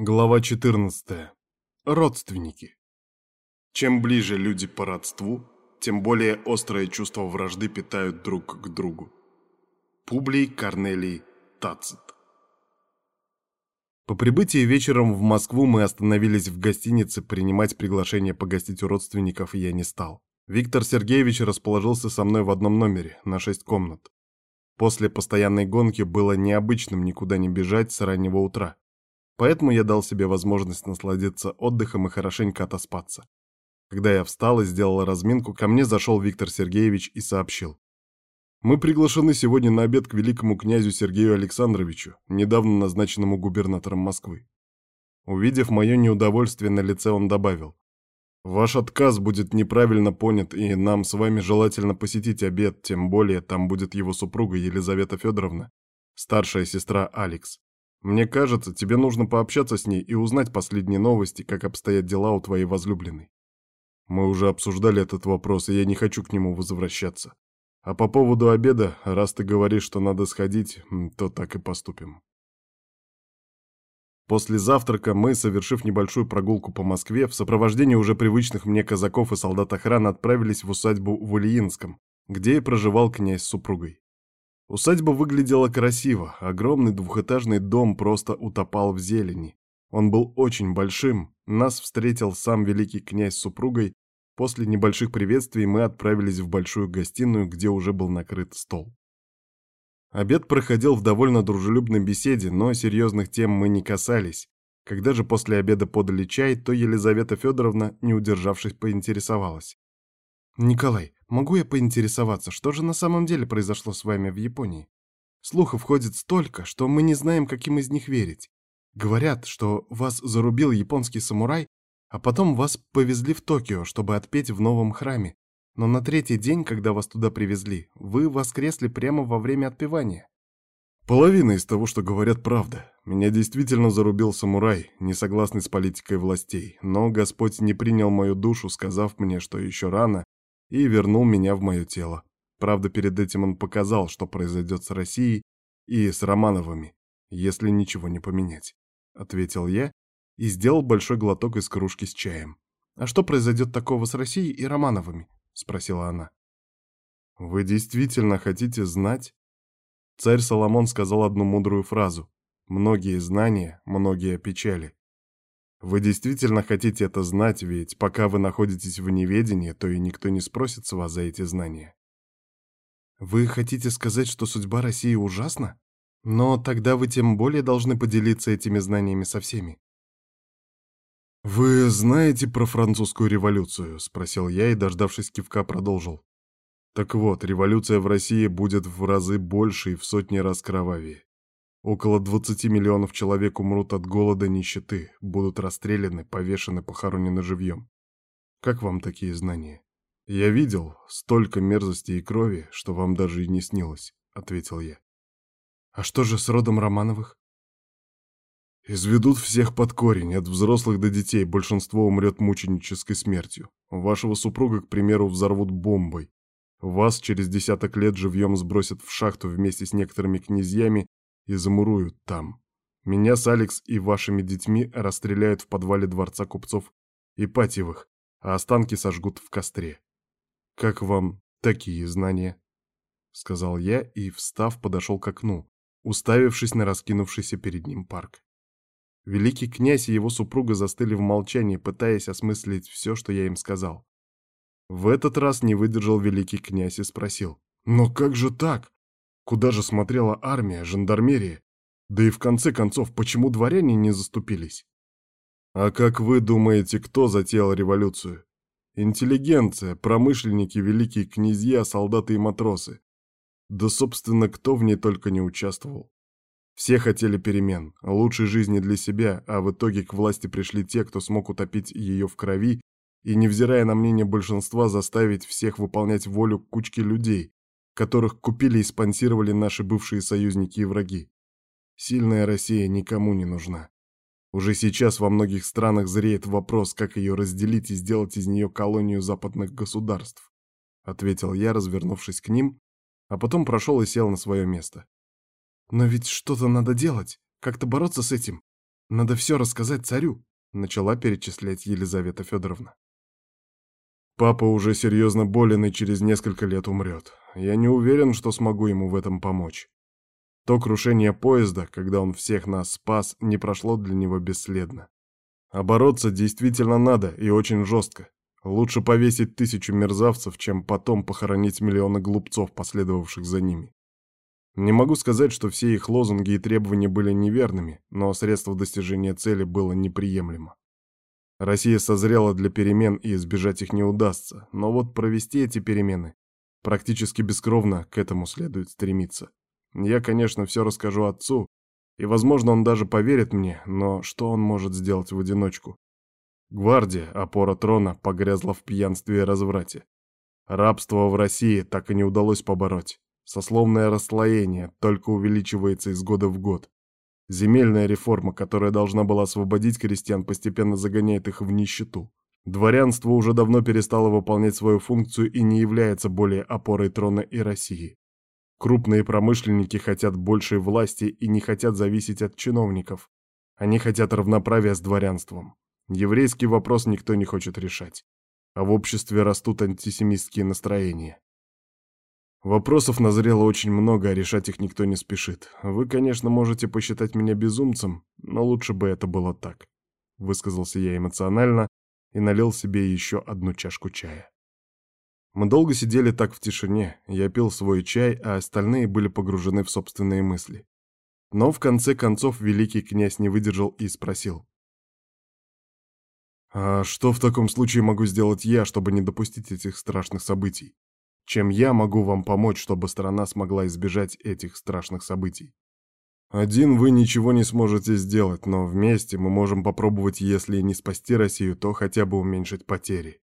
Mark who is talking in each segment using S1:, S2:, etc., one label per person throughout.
S1: Глава 14. Родственники. Чем ближе люди по родству, тем более острое чувство вражды питают друг к другу. Публий Корнелий Тацит. По прибытии вечером в Москву мы остановились в гостинице, принимать приглашение погостить у родственников я не стал. Виктор Сергеевич расположился со мной в одном номере, на шесть комнат. После постоянной гонки было необычным никуда не бежать с раннего утра. Поэтому я дал себе возможность насладиться отдыхом и хорошенько отоспаться. Когда я встал и сделал разминку, ко мне зашел Виктор Сергеевич и сообщил. «Мы приглашены сегодня на обед к великому князю Сергею Александровичу, недавно назначенному губернатором Москвы». Увидев мое неудовольствие на лице, он добавил. Ваш отказ будет неправильно понят, и нам с вами желательно посетить обед, тем более там будет его супруга Елизавета Федоровна, старшая сестра Алекс. Мне кажется, тебе нужно пообщаться с ней и узнать последние новости, как обстоят дела у твоей возлюбленной. Мы уже обсуждали этот вопрос, и я не хочу к нему возвращаться. А по поводу обеда, раз ты говоришь, что надо сходить, то так и поступим. После завтрака мы, совершив небольшую прогулку по Москве, в сопровождении уже привычных мне казаков и солдат охраны отправились в усадьбу в Ильинском, где и проживал князь с супругой. Усадьба выглядела красиво, огромный двухэтажный дом просто утопал в зелени. Он был очень большим, нас встретил сам великий князь с супругой, после небольших приветствий мы отправились в большую гостиную, где уже был накрыт стол. Обед проходил в довольно дружелюбной беседе, но серьезных тем мы не касались. Когда же после обеда подали чай, то Елизавета Федоровна, не удержавшись, поинтересовалась. «Николай, могу я поинтересоваться, что же на самом деле произошло с вами в Японии? Слухов ходит столько, что мы не знаем, каким из них верить. Говорят, что вас зарубил японский самурай, а потом вас повезли в Токио, чтобы отпеть в новом храме. Но на третий день, когда вас туда привезли, вы воскресли прямо во время отпевания.
S2: Половина из того, что говорят, правда. Меня действительно зарубил самурай, не согласный с политикой властей, но Господь не принял мою душу, сказав мне, что еще рано, и вернул меня в мое тело. Правда, перед этим он показал, что произойдет с Россией и с Романовыми, если ничего не поменять. Ответил я и сделал большой глоток из кружки с чаем.
S1: А что произойдет такого с Россией и Романовыми? спросила она.
S2: Вы действительно хотите знать? Царь Соломон сказал одну мудрую фразу: многие знания, многие печали. Вы действительно хотите это знать, ведь пока вы находитесь в неведении, то и никто не спросит с вас за эти знания.
S1: Вы хотите сказать, что судьба России ужасна? Но тогда вы тем более должны поделиться этими знаниями со всеми.
S2: «Вы знаете про французскую революцию?» — спросил я и, дождавшись кивка, продолжил. «Так вот, революция в России будет в разы больше и в сотни раз кровавее. Около 20 миллионов человек умрут от голода, нищеты, будут расстреляны, повешены, похоронены живьем. Как вам такие знания?» «Я видел столько мерзости и крови, что вам даже и не снилось», — ответил я.
S1: «А что же с родом Романовых?»
S2: Изведут всех под корень, от взрослых до детей, большинство умрет мученической смертью. Вашего супруга, к примеру, взорвут бомбой. Вас через десяток лет живьем сбросят в шахту вместе с некоторыми князьями и замуруют там. Меня с Алекс и вашими детьми расстреляют в подвале дворца купцов Ипатьевых, а останки сожгут в костре. Как вам такие знания? Сказал я и, встав, подошел к окну, уставившись на раскинувшийся перед ним парк. Великий князь и его супруга застыли в молчании, пытаясь осмыслить все, что я им сказал. В этот раз не выдержал великий князь и спросил. «Но как же так? Куда же смотрела армия, жандармерия? Да и в конце концов, почему дворяне не заступились?» «А как вы думаете, кто затеял революцию? Интеллигенция, промышленники, великие князья, солдаты и матросы. Да, собственно, кто в ней только не участвовал. Все хотели перемен, лучшей жизни для себя, а в итоге к власти пришли те, кто смог утопить ее в крови и, невзирая на мнение большинства, заставить всех выполнять волю кучки людей, которых купили и спонсировали наши бывшие союзники и враги. Сильная Россия никому не нужна. Уже сейчас во многих странах зреет вопрос, как ее разделить и сделать из нее колонию западных государств, ответил я, развернувшись к ним, а потом прошел и сел на свое место.
S1: Но ведь что-то надо делать, как-то бороться с этим. Надо все рассказать царю, начала перечислять Елизавета Федоровна.
S2: Папа уже серьезно болен и через несколько лет умрет. Я не уверен, что смогу ему в этом помочь. То крушение поезда, когда он всех нас спас, не прошло для него бесследно. А действительно надо и очень жестко. Лучше повесить тысячу мерзавцев, чем потом похоронить миллионы глупцов, последовавших за ними. Не могу сказать, что все их лозунги и требования были неверными, но средство достижения цели было неприемлемо. Россия созрела для перемен, и избежать их не удастся, но вот провести эти перемены практически бескровно к этому следует стремиться. Я, конечно, все расскажу отцу, и, возможно, он даже поверит мне, но что он может сделать в одиночку? Гвардия, опора трона, погрязла в пьянстве и разврате. Рабство в России так и не удалось побороть. Сословное расслоение только увеличивается из года в год. Земельная реформа, которая должна была освободить крестьян, постепенно загоняет их в нищету. Дворянство уже давно перестало выполнять свою функцию и не является более опорой трона и России. Крупные промышленники хотят большей власти и не хотят зависеть от чиновников. Они хотят равноправия с дворянством. Еврейский вопрос никто не хочет решать. А в обществе растут антисемитские настроения. Вопросов назрело очень много, а решать их никто не спешит. Вы, конечно, можете посчитать меня безумцем, но лучше бы это было так. Высказался я эмоционально и налил себе еще одну чашку чая. Мы долго сидели так в тишине, я пил свой чай, а остальные были погружены в собственные мысли. Но в конце концов великий князь не выдержал и спросил. «А что в таком случае могу сделать я, чтобы не допустить этих страшных событий? Чем я могу вам помочь, чтобы страна смогла избежать этих страшных событий. Один вы ничего не сможете сделать, но вместе мы можем попробовать, если не спасти Россию, то хотя бы уменьшить потери.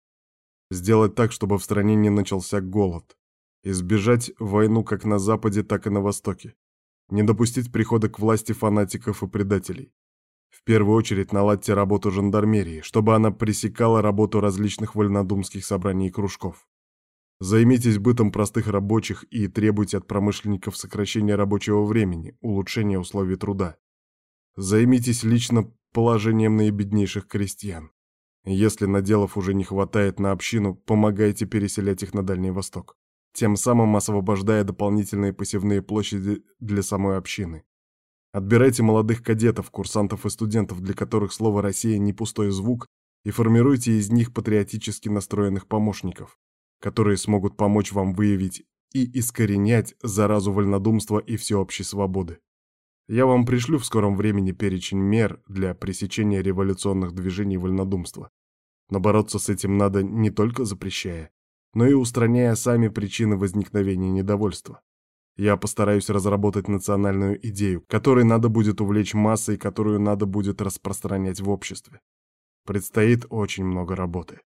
S2: Сделать так, чтобы в стране не начался голод. Избежать войну как на Западе, так и на Востоке. Не допустить прихода к власти фанатиков и предателей. В первую очередь наладьте работу жандармерии, чтобы она пресекала работу различных вольнодумских собраний и кружков. Займитесь бытом простых рабочих и требуйте от промышленников сокращения рабочего времени, улучшения условий труда. Займитесь лично положением наибеднейших крестьян. Если наделов уже не хватает на общину, помогайте переселять их на Дальний Восток, тем самым освобождая дополнительные посевные площади для самой общины. Отбирайте молодых кадетов, курсантов и студентов, для которых слово «Россия» не пустой звук, и формируйте из них патриотически настроенных помощников которые смогут помочь вам выявить и искоренять заразу вольнодумства и всеобщей свободы. Я вам пришлю в скором времени перечень мер для пресечения революционных движений вольнодумства. Но бороться с этим надо не только запрещая, но и устраняя сами причины возникновения недовольства. Я постараюсь разработать национальную идею, которой надо будет увлечь массы и которую надо будет распространять в обществе. Предстоит очень много работы.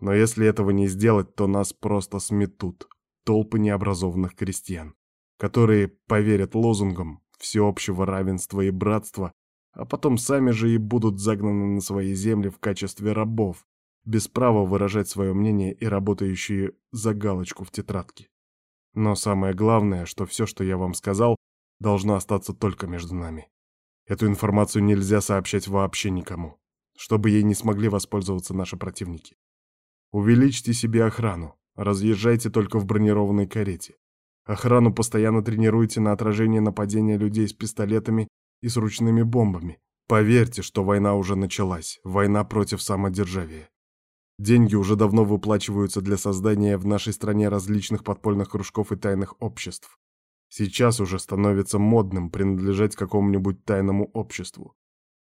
S2: Но если этого не сделать, то нас просто сметут толпы необразованных крестьян, которые поверят лозунгам всеобщего равенства и братства, а потом сами же и будут загнаны на свои земли в качестве рабов, без права выражать свое мнение и работающие за галочку в тетрадке. Но самое главное, что все, что я вам сказал, должно остаться только между нами. Эту информацию нельзя сообщать вообще никому, чтобы ей не смогли воспользоваться наши противники. Увеличьте себе охрану. Разъезжайте только в бронированной карете. Охрану постоянно тренируйте на отражение нападения людей с пистолетами и с ручными бомбами. Поверьте, что война уже началась. Война против самодержавия. Деньги уже давно выплачиваются для создания в нашей стране различных подпольных кружков и тайных обществ. Сейчас уже становится модным принадлежать какому-нибудь тайному обществу.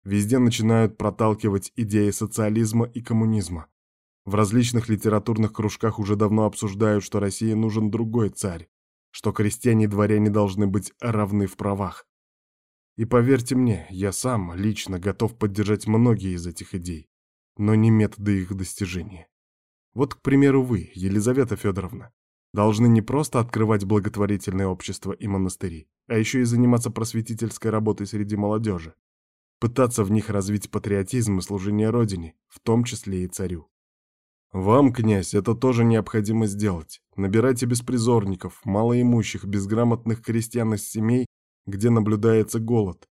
S2: Везде начинают проталкивать идеи социализма и коммунизма. В различных литературных кружках уже давно обсуждают, что России нужен другой царь, что крестьяне и дворяне должны быть равны в правах. И поверьте мне, я сам лично готов поддержать многие из этих идей, но не методы их достижения. Вот, к примеру, вы, Елизавета Федоровна, должны не просто открывать благотворительные общества и монастыри, а еще и заниматься просветительской работой среди молодежи, пытаться в них развить патриотизм и служение Родине, в том числе и царю. Вам, князь, это тоже необходимо сделать. Набирайте беспризорников, малоимущих, безграмотных крестьян из семей, где наблюдается голод.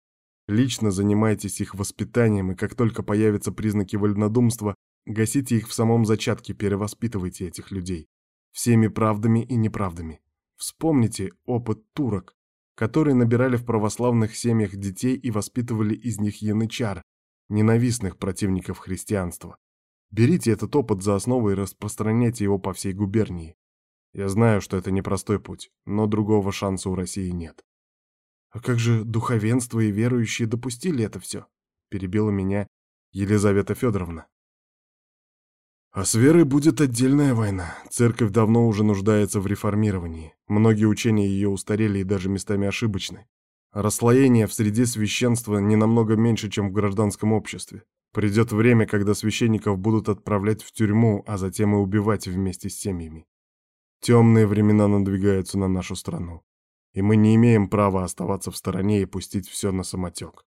S1: Лично занимайтесь их воспитанием, и как только появятся признаки вольнодумства, гасите их в самом зачатке, перевоспитывайте этих людей. Всеми правдами и неправдами. Вспомните опыт турок, которые набирали в православных семьях детей и воспитывали из них янычар, ненавистных противников христианства. Берите этот опыт за основу и распространяйте его по всей губернии. Я знаю, что это непростой путь, но другого шанса у России нет. А как же духовенство и верующие допустили это все? Перебила меня Елизавета Федоровна. А с верой будет отдельная война. Церковь давно уже нуждается в реформировании. Многие учения ее устарели и даже местами ошибочны. Расслоение в среде священства не намного меньше, чем в гражданском обществе. Придет время, когда священников будут отправлять в тюрьму, а затем и убивать вместе с семьями. Темные времена надвигаются на нашу страну, и мы не имеем права оставаться в стороне и пустить все на самотек.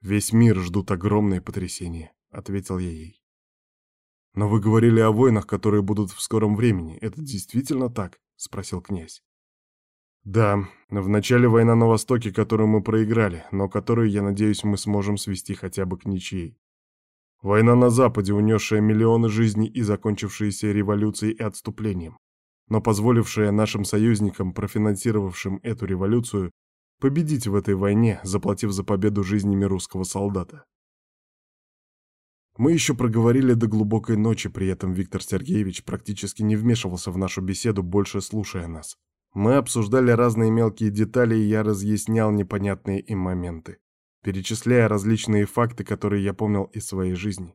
S1: Весь мир ждут огромные потрясения, — ответил я ей. Но вы говорили о войнах, которые будут в скором времени. Это действительно так? — спросил князь. Да, в начале война на Востоке, которую мы проиграли, но которую, я надеюсь, мы сможем свести хотя бы к ничьей. Война на Западе, унесшая миллионы жизней и закончившаяся революцией и отступлением, но позволившая нашим союзникам, профинансировавшим эту революцию, победить в этой войне, заплатив за победу жизнями русского солдата. Мы еще проговорили до глубокой ночи, при этом Виктор Сергеевич практически не вмешивался в нашу беседу, больше слушая нас. Мы обсуждали разные мелкие детали, и я разъяснял непонятные им моменты перечисляя различные факты, которые я помнил из своей жизни.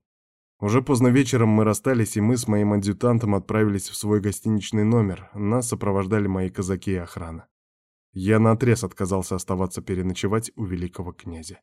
S1: Уже поздно вечером мы расстались, и мы с моим адъютантом отправились в свой гостиничный номер. Нас сопровождали мои казаки и охрана. Я наотрез отказался оставаться переночевать у великого князя.